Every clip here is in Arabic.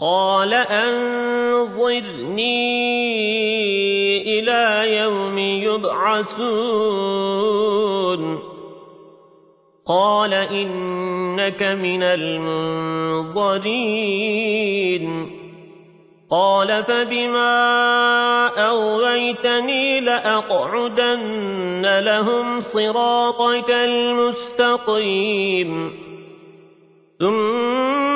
قال أنظرني إلى يوم يبعثون قال إنك من المنظرين قال فبما أغويتني لأقعدن لهم صراطك المستقيم ثم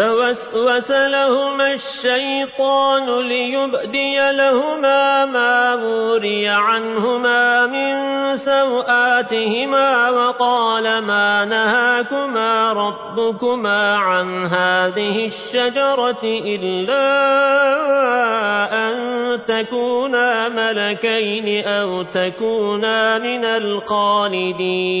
فوسوس لهما الشيطان ليبدي لهما ما موري عنهما من سوآتهما وقال ما نهاكما ربكما عن هذه الشجرة إلا أن تكونا ملكين أو تكونا من الخالدين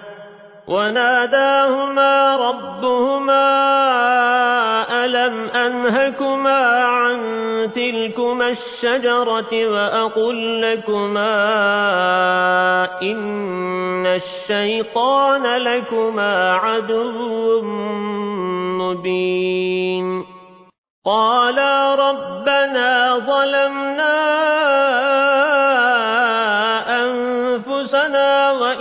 وناداهما ربهما ألم أنهكما عن تلكما الشجرة وأقل لكما إن الشيطان لكما عدو مبين. قالا ربنا ظلمنا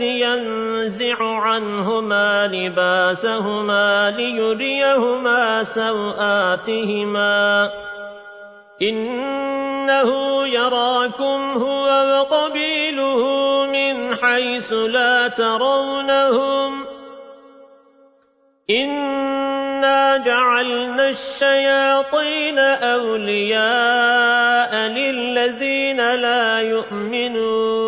ينزع عنهما لباسهما ليريهما سوآتهما. إنه يراكم هو وقبيله من حيث لا ترونهم. إنا جعلنا الشياطين أولياء للذين لا يؤمنون.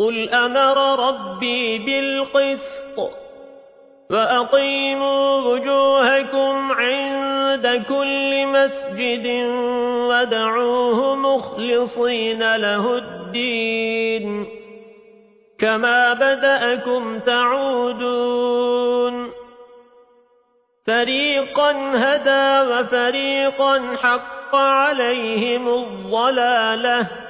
قل أمر ربي بالقسط وأقيموا وجوهكم عند كل مسجد ودعوه مخلصين له الدين كما بدأكم تعودون فريقا هدى وفريقا حق عليهم الضلاله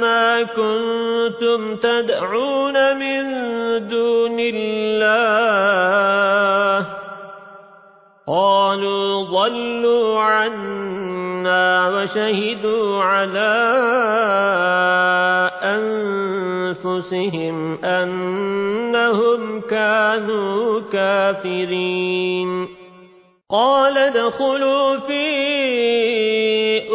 ما كنتم تدعون من دون الله. قالوا ضلوا عنا وشهدوا على أنفسهم أنهم كانوا كافرين. قال ادخلوا في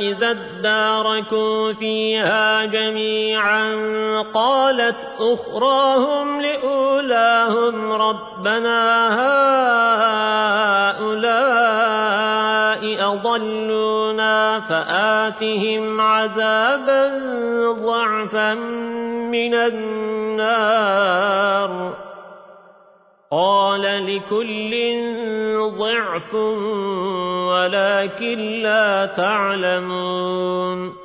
إذا اداركوا فيها جميعا قالت أخراهم لأولاهم ربنا هؤلاء أضلونا فآتهم عذابا ضعفا من النار قال لكل ضعف ولكن لا تعلمون.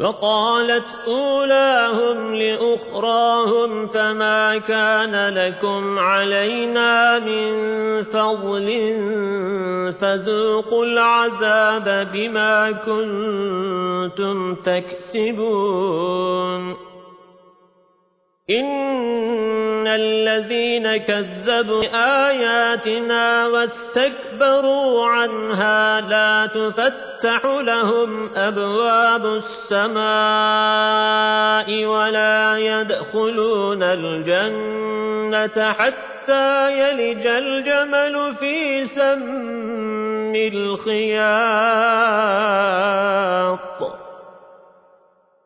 فقالت أولاهم لأخراهم فما كان لكم علينا من فضل فذوقوا العذاب بما كنتم تكسبون. إن الذين كذبوا آياتنا واستكبروا عنها لا تفتح لهم أبواب السماء ولا يدخلون الجنة حتى يلج الجمل في سم الخياط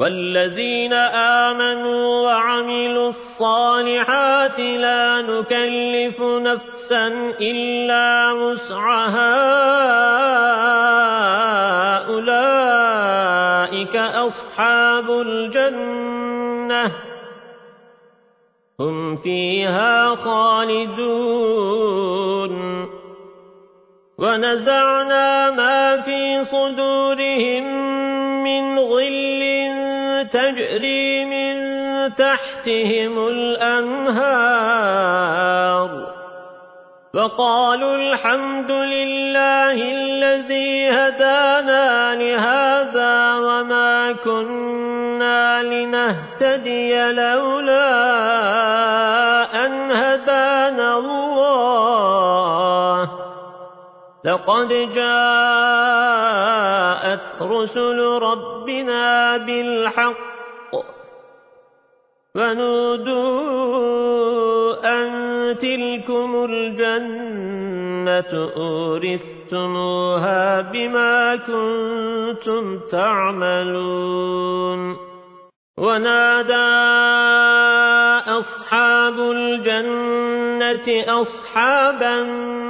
والذين آمنوا وعملوا الصالحات لا نكلف نفسا إلا مسعها أولئك أصحاب الجنة. هم فيها خالدون. ونزعنا ما في صدورهم من غل تجري من تحتهم الأنهار فقالوا الحمد لله الذي هدانا لهذا وما كنا لنهتدي لولا لقد جاءت رسل ربنا بالحق فنودوا أن تلكم الجنة أورثتموها بما كنتم تعملون ونادى أصحاب الجنة أصحاب النار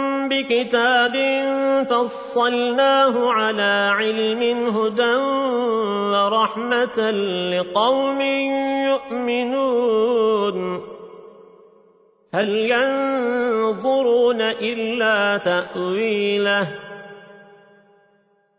بكتاب فصلناه على علم هدى ورحمة لقوم يؤمنون. هل ينظرون إلا تأويله؟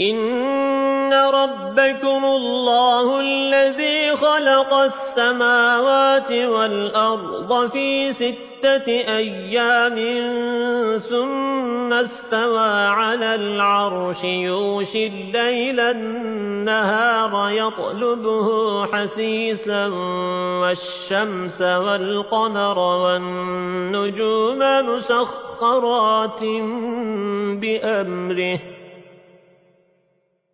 إن ربكم الله الذي خلق السماوات والأرض في ستة أيام ثم استوى على العرش يوشي الليل النهار يطلبه حسيسا والشمس والقمر والنجوم مسخرات بأمره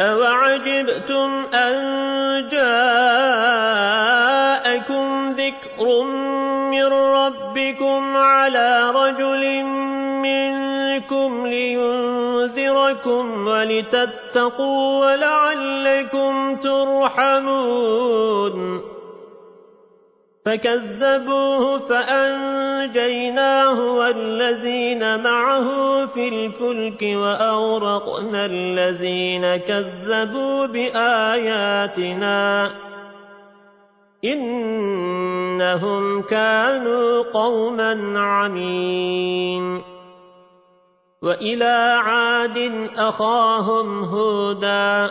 أوعجبتم أن جاءكم ذكر من ربكم على رجل منكم لينذركم ولتتقوا ولعلكم ترحمون فكذبوه فأنجيناه والذين معه في الفلك وأورقنا الذين كذبوا بآياتنا إنهم كانوا قوما عمين وإلى عاد أخاهم هودا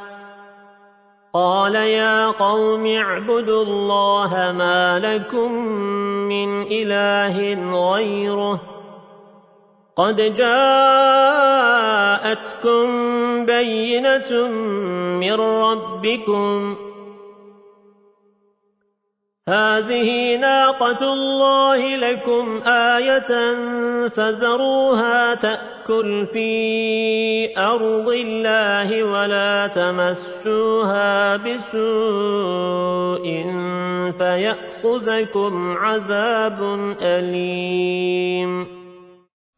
قال يا قوم اعبدوا الله ما لكم من إله غيره قد جاءتكم بينة من ربكم هذه ناقة الله لكم آية فذروها تأكل في أرض الله ولا تمسوها بسوء فيأخذكم عذاب أليم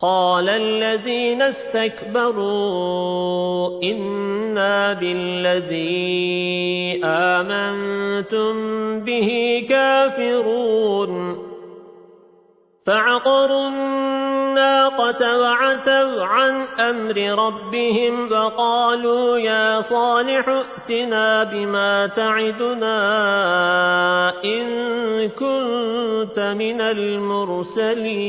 قال الذين استكبروا إنا بالذي آمنتم به كافرون فعقروا الناقة وعتوا عن أمر ربهم فقالوا يا صالح ائتنا بما تعدنا إن كنت من المرسلين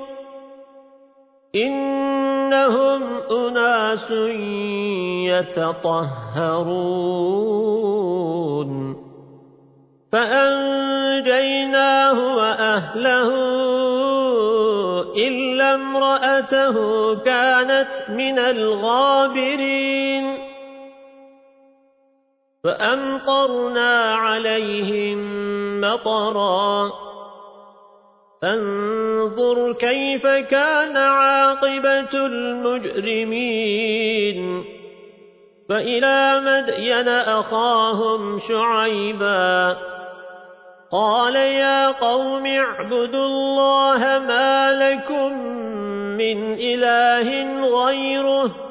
إنهم أناس يتطهرون. فأنجيناه وأهله إلا امرأته كانت من الغابرين. فأمطرنا عليهم مطرا. فانظر كيف كان عاقبة المجرمين. فإلى مدين أخاهم شعيبا. قال يا قوم اعبدوا الله ما لكم من إله غيره.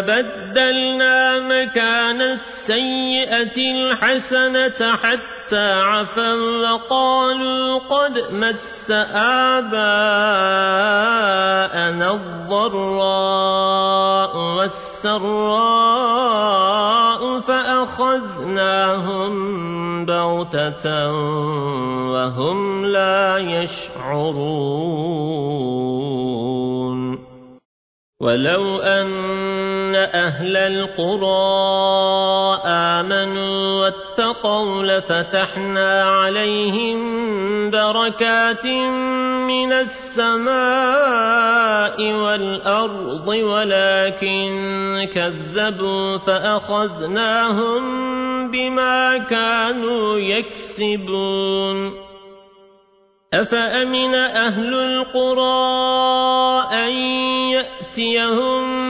بدلنا مكان السيئة الحسنة حتى عفا وقالوا قد مس آباءنا الضراء والسراء فأخذناهم بغتة وهم لا يشعرون. ولو أن أهل القرى آمنوا واتقوا لفتحنا عليهم بركات من السماء والأرض ولكن كذبوا فأخذناهم بما كانوا يكسبون أفأمن أهل القرى أن يأتيهم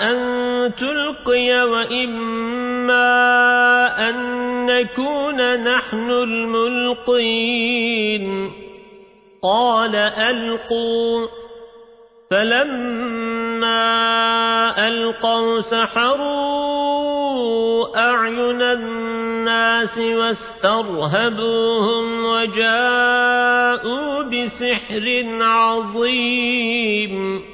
أن تلقي وإما أن نكون نحن الملقين. قال ألقوا. فلما ألقوا سحروا أعين الناس واسترهبوهم وجاءوا بسحر عظيم.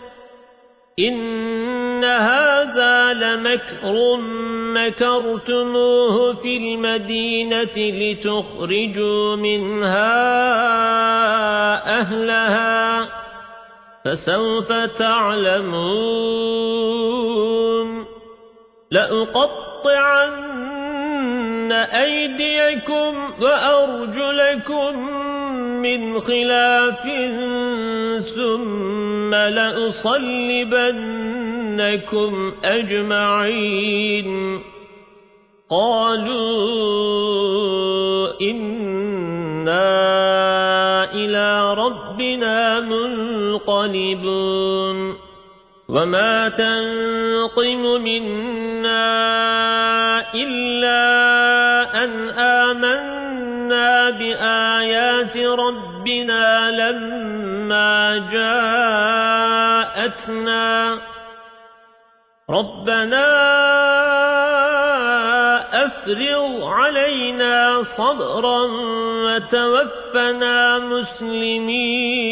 إن هذا لمكر مكرتموه في المدينة لتخرجوا منها أهلها فسوف تعلمون لأقطعن أيديكم وأرجلكم من خلاف ثم لأصلبنكم أجمعين. قالوا إنا إلى ربنا منقلبون. وما تنقم منا إلا أن آمنا كفرنا بآيات ربنا لما جاءتنا ربنا أفرغ علينا صبرا وتوفنا مسلمين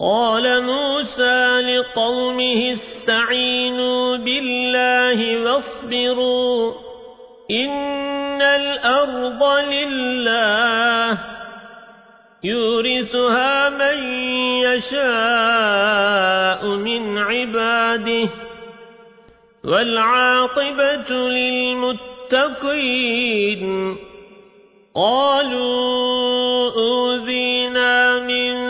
قال موسى لقومه استعينوا بالله واصبروا إن الأرض لله يورثها من يشاء من عباده والعاقبة للمتقين قالوا أوذينا من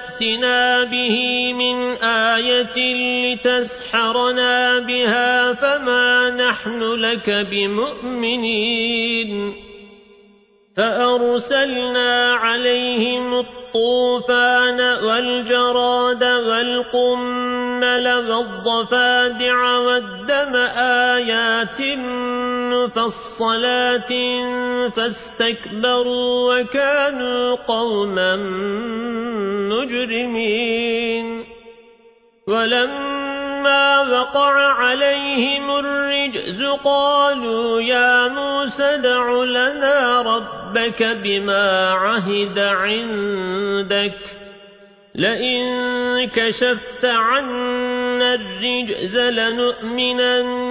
تأتنا به من آية لتسحرنا بها فما نحن لك بمؤمنين فأرسلنا عليهم الطوفان والجراد والقمل والضفادع والدم آيات مفصلات فاستكبروا وكانوا قوما مجرمين. ولما وقع عليهم الرجز قالوا يا موسى دع لنا ربك بما عهد عندك. لئن كشفت عنا الرجز لنؤمنن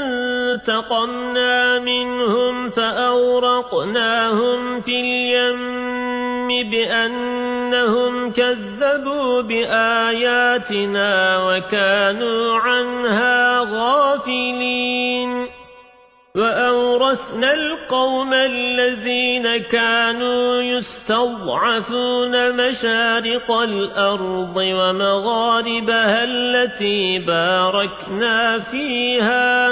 فانتقمنا منهم فأورقناهم في اليم بأنهم كذبوا بآياتنا وكانوا عنها غافلين. وأورثنا القوم الذين كانوا يستضعفون مشارق الأرض ومغاربها التي باركنا فيها.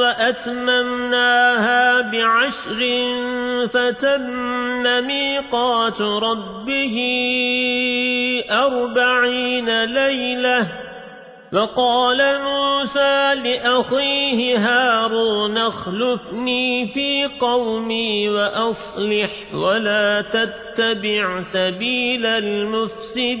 وأتممناها بعشر فتم ميقات ربه أربعين ليلة وقال موسى لأخيه هارون اخلفني في قومي وأصلح ولا تتبع سبيل المفسدين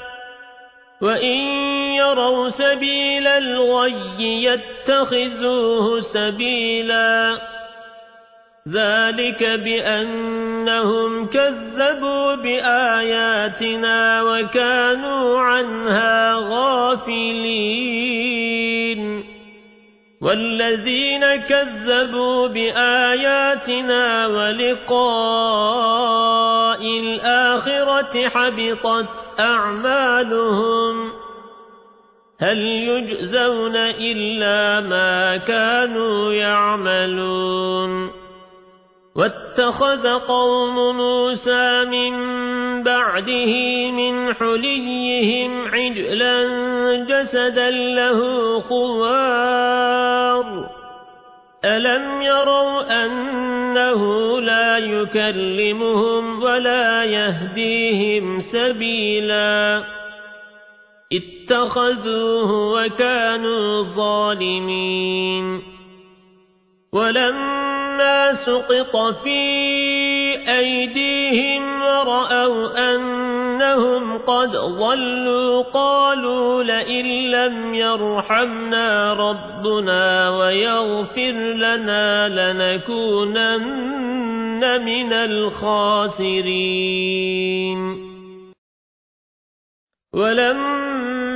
وإن يروا سبيل الغي يتخذوه سبيلا ذلك بأنهم كذبوا بآياتنا وكانوا عنها غافلين والذين كذبوا بآياتنا ولقاء الآخرة حبطت أعمالهم هل يجزون إلا ما كانوا يعملون واتخذ قوم موسى من بعده من حليهم عجلا جسدا له خوار. ألم يروا أنه لا يكلمهم ولا يهديهم سبيلا؟ اتخذوه وكانوا ظالمين. ولما سقط في أيديهم ورأوا أنهم قد ضلوا قالوا لئن لم يرحمنا ربنا ويغفر لنا لنكونن من الخاسرين. ولما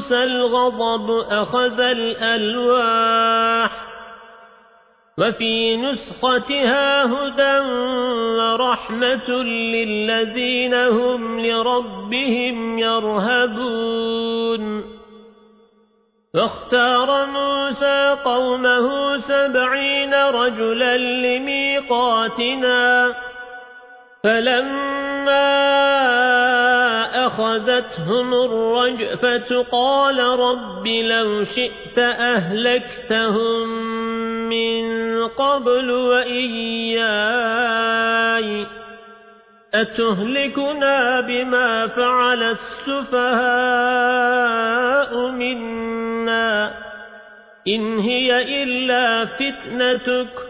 موسى الغضب أخذ الألواح وفي نسختها هدى ورحمة للذين هم لربهم يرهبون. فاختار موسى قومه سبعين رجلا لميقاتنا فلما أخذتهم الرجفة قال رب لو شئت أهلكتهم من قبل وإياي أتهلكنا بما فعل السفهاء منا إن هي إلا فتنتك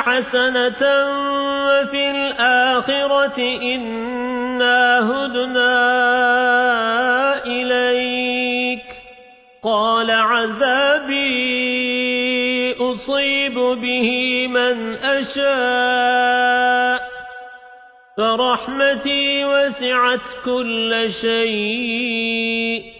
حسنة وفي الآخرة إنا هدنا إليك. قال عذابي أصيب به من أشاء. فرحمتي وسعت كل شيء.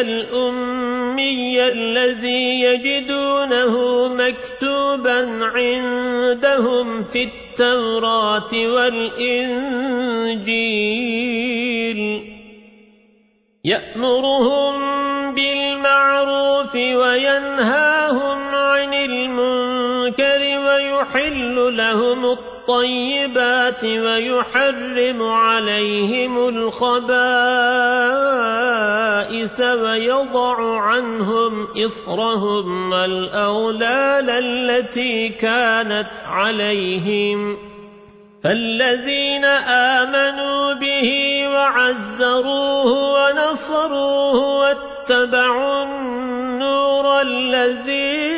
الأمي الذي يجدونه مكتوبا عندهم في التوراة والإنجيل. يأمرهم بالمعروف وينهاهم عن المنكر. ويحل لهم الطيبات ويحرم عليهم الخبائث ويضع عنهم إصرهم والأولال التي كانت عليهم. فالذين آمنوا به وعزروه ونصروه واتبعوا النور الذي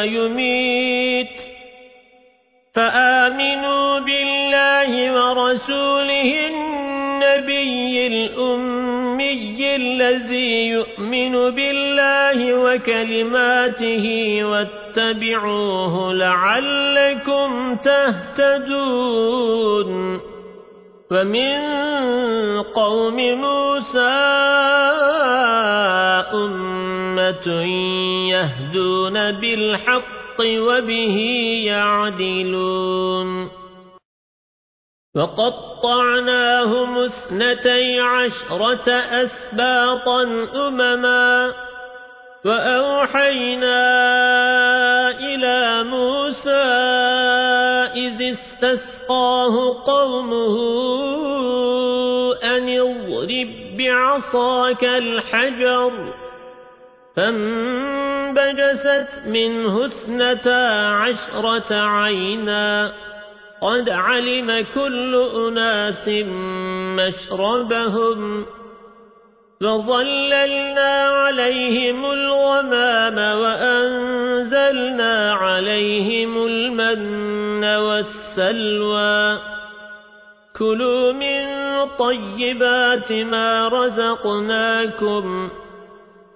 ويميت فآمنوا بالله ورسوله النبي الأمي الذي يؤمن بالله وكلماته واتبعوه لعلكم تهتدون. ومن قوم موسى يهدون بالحق وبه يعدلون. وقطعناهم اثنتي عشرة أسباطا أمما. وأوحينا إلى موسى إذ استسقاه قومه أن اضرب بعصاك الحجر. فانبجست منه اثنتا عشرة عينا. قد علم كل أناس مشربهم. فظللنا عليهم الغمام وأنزلنا عليهم المن والسلوى. كلوا من طيبات ما رزقناكم.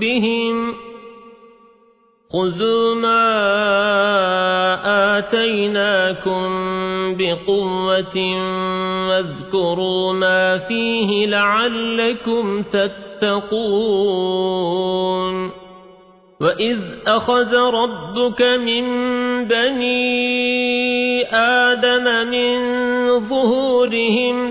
بهم خذوا ما آتيناكم بقوة واذكروا ما فيه لعلكم تتقون وإذ أخذ ربك من بني آدم من ظهورهم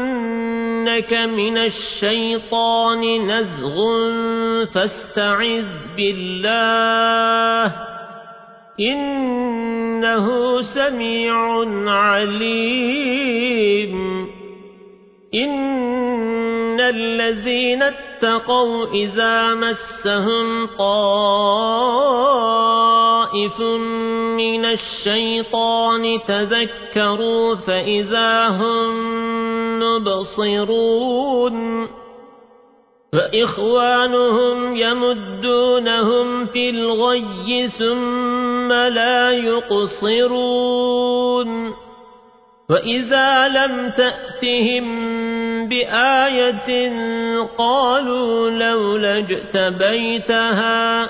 ينزغنك من الشيطان نزغ فاستعذ بالله إنه سميع عليم. إن الذين اتقوا إذا مسهم طائف من الشيطان تذكروا فإذا هم مبصرون فإخوانهم يمدونهم في الغي ثم لا يقصرون وإذا لم تأتهم بآية قالوا لولا اجتبيتها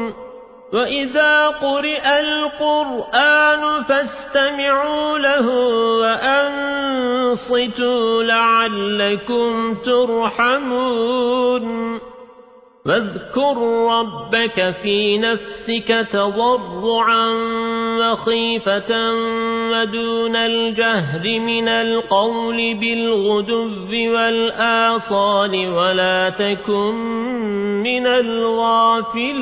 وإذا قرئ القرآن فاستمعوا له وأنصتوا لعلكم ترحمون واذكر ربك في نفسك تضرعا وخيفة ودون الجهر من القول بالغدو والآصال ولا تكن من الغافلين